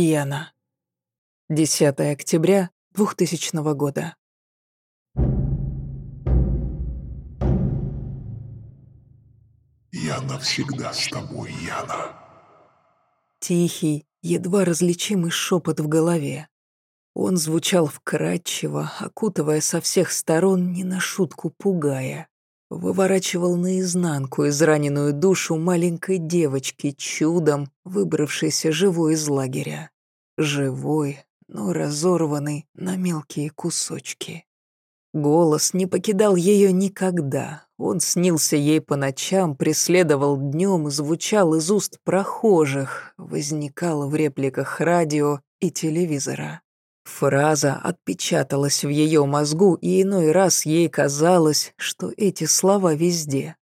Яна. 10 октября 2000 года. Я навсегда с тобой, Яна. Тихий, едва различимый шепот в голове. Он звучал вкрадчиво, окутывая со всех сторон, не на шутку пугая. Выворачивал наизнанку израненную душу маленькой девочки, чудом выбравшейся живой из лагеря. Живой, но разорванный на мелкие кусочки. Голос не покидал ее никогда. Он снился ей по ночам, преследовал днем, звучал из уст прохожих, возникал в репликах радио и телевизора. Фраза отпечаталась в ее мозгу, и иной раз ей казалось, что эти слова везде.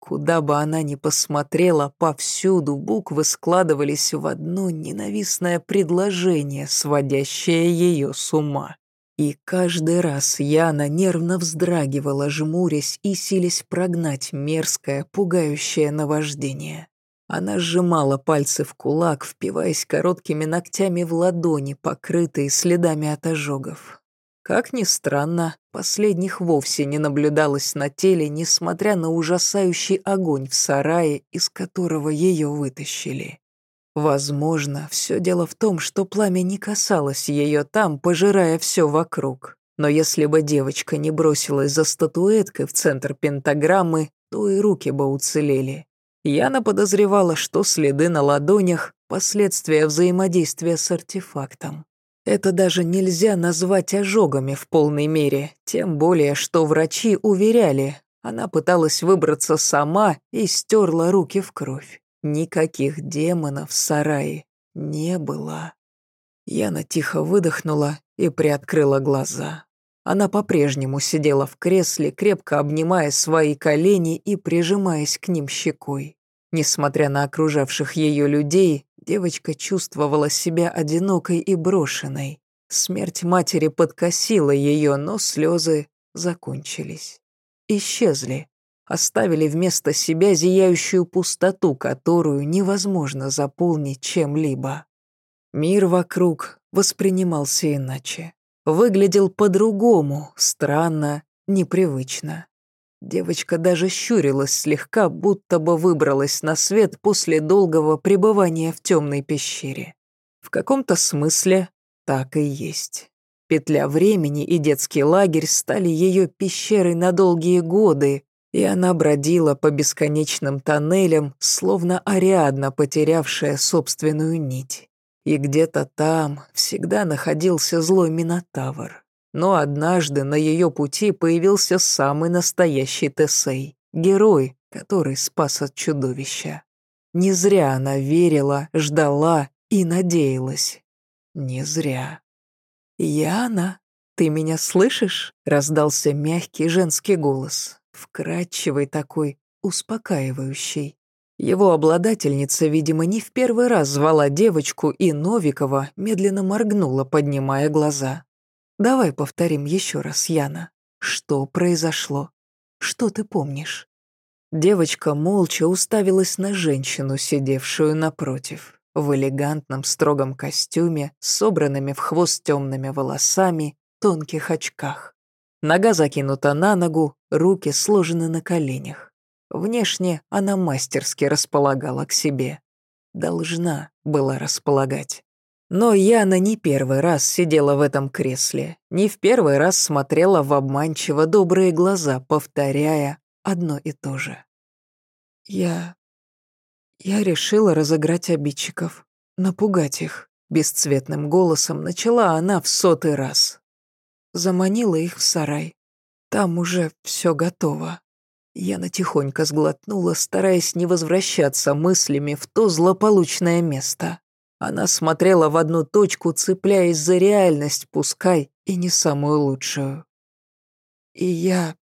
Куда бы она ни посмотрела, повсюду буквы складывались в одно ненавистное предложение, сводящее ее с ума. И каждый раз Яна нервно вздрагивала, жмурясь и силясь прогнать мерзкое, пугающее наваждение. Она сжимала пальцы в кулак, впиваясь короткими ногтями в ладони, покрытые следами от ожогов. Как ни странно, последних вовсе не наблюдалось на теле, несмотря на ужасающий огонь в сарае, из которого ее вытащили. Возможно, все дело в том, что пламя не касалось ее там, пожирая все вокруг. Но если бы девочка не бросилась за статуэткой в центр пентаграммы, то и руки бы уцелели. Яна подозревала, что следы на ладонях – последствия взаимодействия с артефактом. Это даже нельзя назвать ожогами в полной мере, тем более, что врачи уверяли, она пыталась выбраться сама и стерла руки в кровь. Никаких демонов в сарае не было. Яна тихо выдохнула и приоткрыла глаза. Она по-прежнему сидела в кресле, крепко обнимая свои колени и прижимаясь к ним щекой. Несмотря на окружавших ее людей, девочка чувствовала себя одинокой и брошенной. Смерть матери подкосила ее, но слезы закончились. Исчезли оставили вместо себя зияющую пустоту, которую невозможно заполнить чем-либо. Мир вокруг воспринимался иначе. Выглядел по-другому, странно, непривычно. Девочка даже щурилась слегка, будто бы выбралась на свет после долгого пребывания в темной пещере. В каком-то смысле так и есть. Петля времени и детский лагерь стали ее пещерой на долгие годы, и она бродила по бесконечным тоннелям, словно Ариадна, потерявшая собственную нить. И где-то там всегда находился злой Минотавр. Но однажды на ее пути появился самый настоящий Тесей, герой, который спас от чудовища. Не зря она верила, ждала и надеялась. Не зря. «Яна, ты меня слышишь?» — раздался мягкий женский голос вкрадчивый такой, успокаивающий. Его обладательница, видимо, не в первый раз звала девочку, и Новикова медленно моргнула, поднимая глаза. «Давай повторим еще раз, Яна. Что произошло? Что ты помнишь?» Девочка молча уставилась на женщину, сидевшую напротив, в элегантном строгом костюме, собранными в хвост темными волосами, тонких очках. Нога закинута на ногу, руки сложены на коленях. Внешне она мастерски располагала к себе. Должна была располагать. Но Яна не первый раз сидела в этом кресле, не в первый раз смотрела в обманчиво добрые глаза, повторяя одно и то же. «Я... я решила разыграть обидчиков, напугать их», бесцветным голосом начала она в сотый раз заманила их в сарай. Там уже все готово. Яна тихонько сглотнула, стараясь не возвращаться мыслями в то злополучное место. Она смотрела в одну точку, цепляясь за реальность, пускай и не самую лучшую. И я...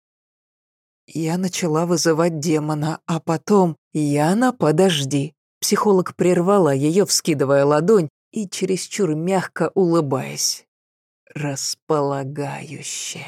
Я начала вызывать демона, а потом... Яна, подожди. Психолог прервала ее, вскидывая ладонь и чересчур мягко улыбаясь располагающе.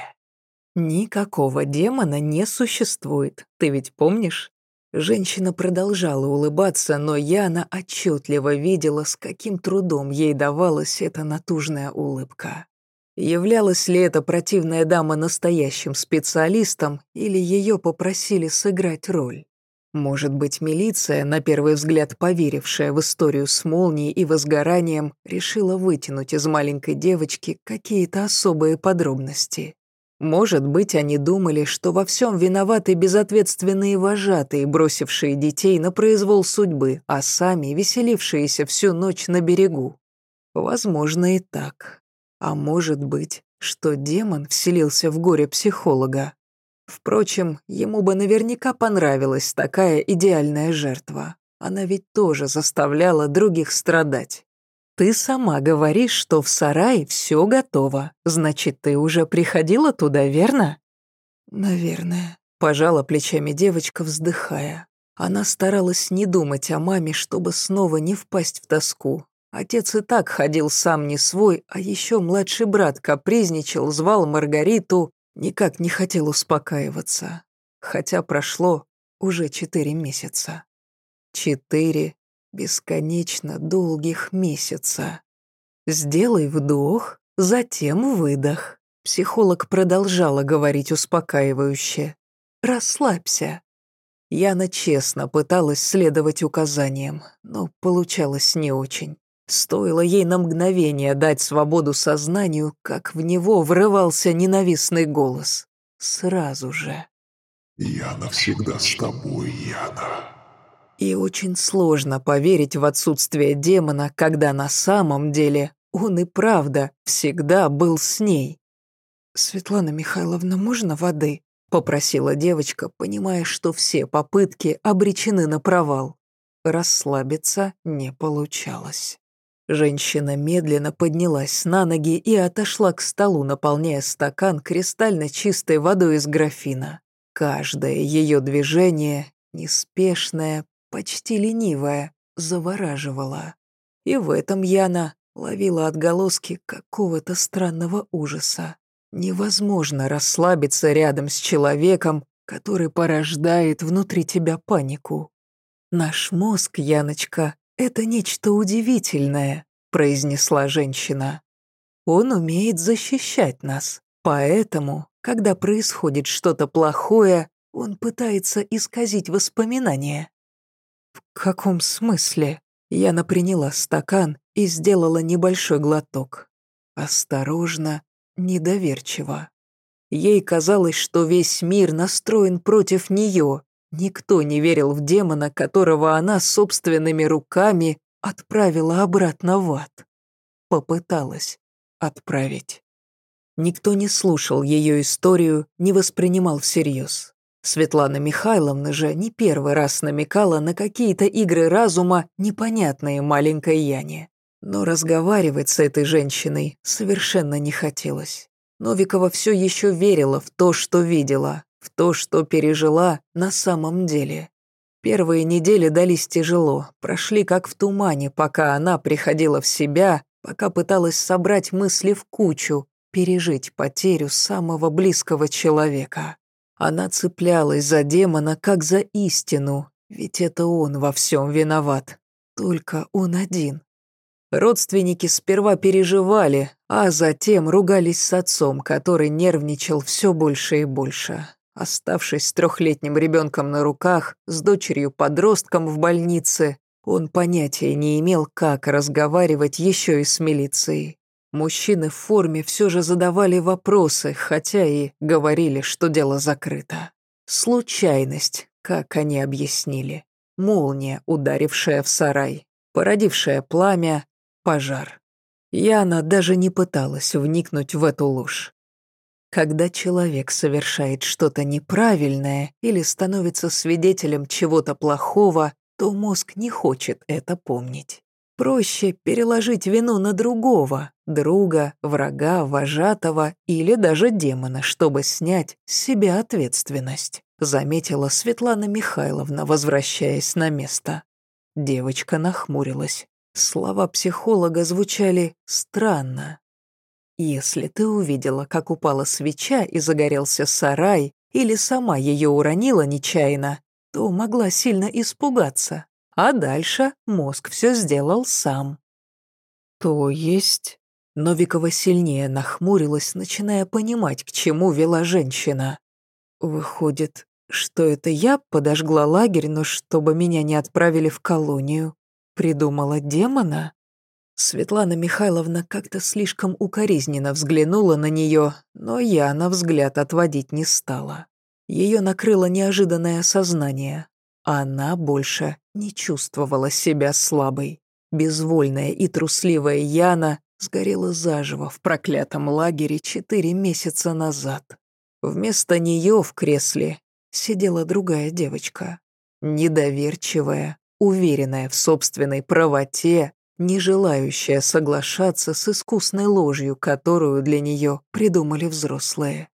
Никакого демона не существует, ты ведь помнишь? Женщина продолжала улыбаться, но Яна отчетливо видела, с каким трудом ей давалась эта натужная улыбка. Являлась ли эта противная дама настоящим специалистом, или ее попросили сыграть роль? Может быть, милиция, на первый взгляд поверившая в историю с молнией и возгоранием, решила вытянуть из маленькой девочки какие-то особые подробности. Может быть, они думали, что во всем виноваты безответственные вожатые, бросившие детей на произвол судьбы, а сами веселившиеся всю ночь на берегу. Возможно и так. А может быть, что демон вселился в горе психолога. Впрочем, ему бы наверняка понравилась такая идеальная жертва. Она ведь тоже заставляла других страдать. «Ты сама говоришь, что в сарае все готово. Значит, ты уже приходила туда, верно?» «Наверное», — пожала плечами девочка, вздыхая. Она старалась не думать о маме, чтобы снова не впасть в тоску. Отец и так ходил сам не свой, а еще младший брат капризничал, звал Маргариту, никак не хотел успокаиваться. Хотя прошло уже четыре месяца. Четыре бесконечно долгих месяца. Сделай вдох, затем выдох. Психолог продолжала говорить успокаивающе. «Расслабься». Яна честно пыталась следовать указаниям, но получалось не очень. Стоило ей на мгновение дать свободу сознанию, как в него врывался ненавистный голос. Сразу же. «Я навсегда с тобой, Яна». И очень сложно поверить в отсутствие демона, когда на самом деле он и правда всегда был с ней. «Светлана Михайловна, можно воды?» — попросила девочка, понимая, что все попытки обречены на провал. Расслабиться не получалось. Женщина медленно поднялась на ноги и отошла к столу, наполняя стакан кристально чистой водой из графина. Каждое ее движение, неспешное, почти ленивая, завораживала. И в этом Яна ловила отголоски какого-то странного ужаса. Невозможно расслабиться рядом с человеком, который порождает внутри тебя панику. «Наш мозг, Яночка, это нечто удивительное», — произнесла женщина. «Он умеет защищать нас, поэтому, когда происходит что-то плохое, он пытается исказить воспоминания. «В каком смысле?» Яна приняла стакан и сделала небольшой глоток. Осторожно, недоверчиво. Ей казалось, что весь мир настроен против нее. Никто не верил в демона, которого она собственными руками отправила обратно в ад. Попыталась отправить. Никто не слушал ее историю, не воспринимал всерьез. Светлана Михайловна же не первый раз намекала на какие-то игры разума, непонятные маленькой Яне. Но разговаривать с этой женщиной совершенно не хотелось. Новикова все еще верила в то, что видела, в то, что пережила на самом деле. Первые недели дались тяжело, прошли как в тумане, пока она приходила в себя, пока пыталась собрать мысли в кучу, пережить потерю самого близкого человека. Она цеплялась за демона, как за истину, ведь это он во всем виноват. Только он один. Родственники сперва переживали, а затем ругались с отцом, который нервничал все больше и больше. Оставшись с трехлетним ребенком на руках, с дочерью-подростком в больнице, он понятия не имел, как разговаривать еще и с милицией. Мужчины в форме все же задавали вопросы, хотя и говорили, что дело закрыто. Случайность, как они объяснили. Молния, ударившая в сарай, породившая пламя, пожар. Яна даже не пыталась вникнуть в эту ложь. Когда человек совершает что-то неправильное или становится свидетелем чего-то плохого, то мозг не хочет это помнить. Проще переложить вину на другого, друга, врага, вожатого или даже демона, чтобы снять с себя ответственность, заметила Светлана Михайловна, возвращаясь на место. Девочка нахмурилась. Слова психолога звучали странно. «Если ты увидела, как упала свеча и загорелся сарай, или сама ее уронила нечаянно, что могла сильно испугаться. А дальше мозг все сделал сам. То есть... Новикова сильнее нахмурилась, начиная понимать, к чему вела женщина. Выходит, что это я подожгла лагерь, но чтобы меня не отправили в колонию, придумала демона? Светлана Михайловна как-то слишком укоризненно взглянула на нее, но я на взгляд отводить не стала. Ее накрыло неожиданное осознание. Она больше не чувствовала себя слабой. Безвольная и трусливая Яна сгорела заживо в проклятом лагере четыре месяца назад. Вместо нее в кресле сидела другая девочка. Недоверчивая, уверенная в собственной правоте не желающая соглашаться с искусной ложью, которую для нее придумали взрослые.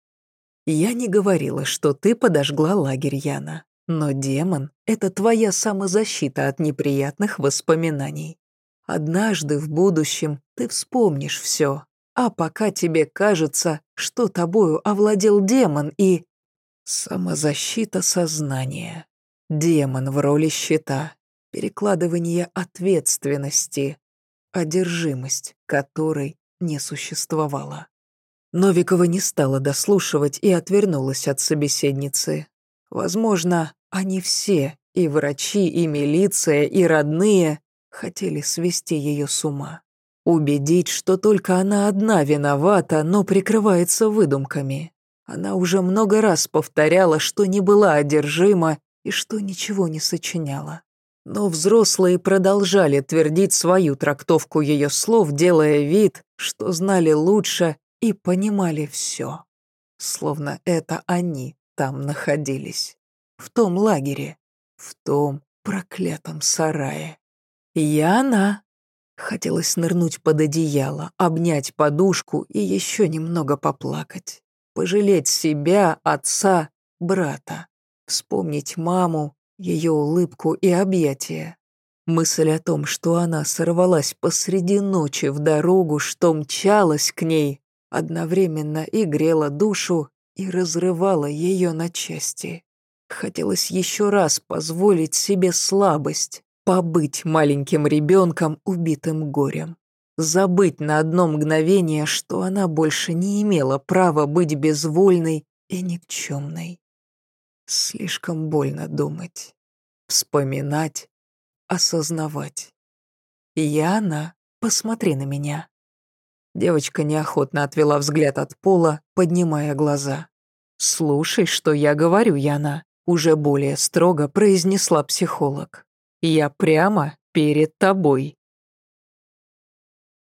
Я не говорила, что ты подожгла лагерь Яна, но демон — это твоя самозащита от неприятных воспоминаний. Однажды в будущем ты вспомнишь все, а пока тебе кажется, что тобою овладел демон и... Самозащита сознания. Демон в роли щита, перекладывание ответственности, одержимость, которой не существовало. Новикова не стала дослушивать и отвернулась от собеседницы. Возможно, они все, и врачи, и милиция, и родные, хотели свести ее с ума. Убедить, что только она одна виновата, но прикрывается выдумками. Она уже много раз повторяла, что не была одержима и что ничего не сочиняла. Но взрослые продолжали твердить свою трактовку ее слов, делая вид, что знали лучше и понимали все. Словно это они там находились. В том лагере, в том проклятом сарае. Яна! Хотелось нырнуть под одеяло, обнять подушку и еще немного поплакать. Пожалеть себя, отца, брата. Вспомнить маму, ее улыбку и объятия. Мысль о том, что она сорвалась посреди ночи в дорогу, что мчалась к ней, одновременно и грела душу, и разрывала ее на части. Хотелось еще раз позволить себе слабость, побыть маленьким ребенком, убитым горем. Забыть на одно мгновение, что она больше не имела права быть безвольной и никчемной. Слишком больно думать, вспоминать, осознавать. Яна, посмотри на меня. Девочка неохотно отвела взгляд от пола, поднимая глаза. «Слушай, что я говорю, Яна», — уже более строго произнесла психолог. «Я прямо перед тобой.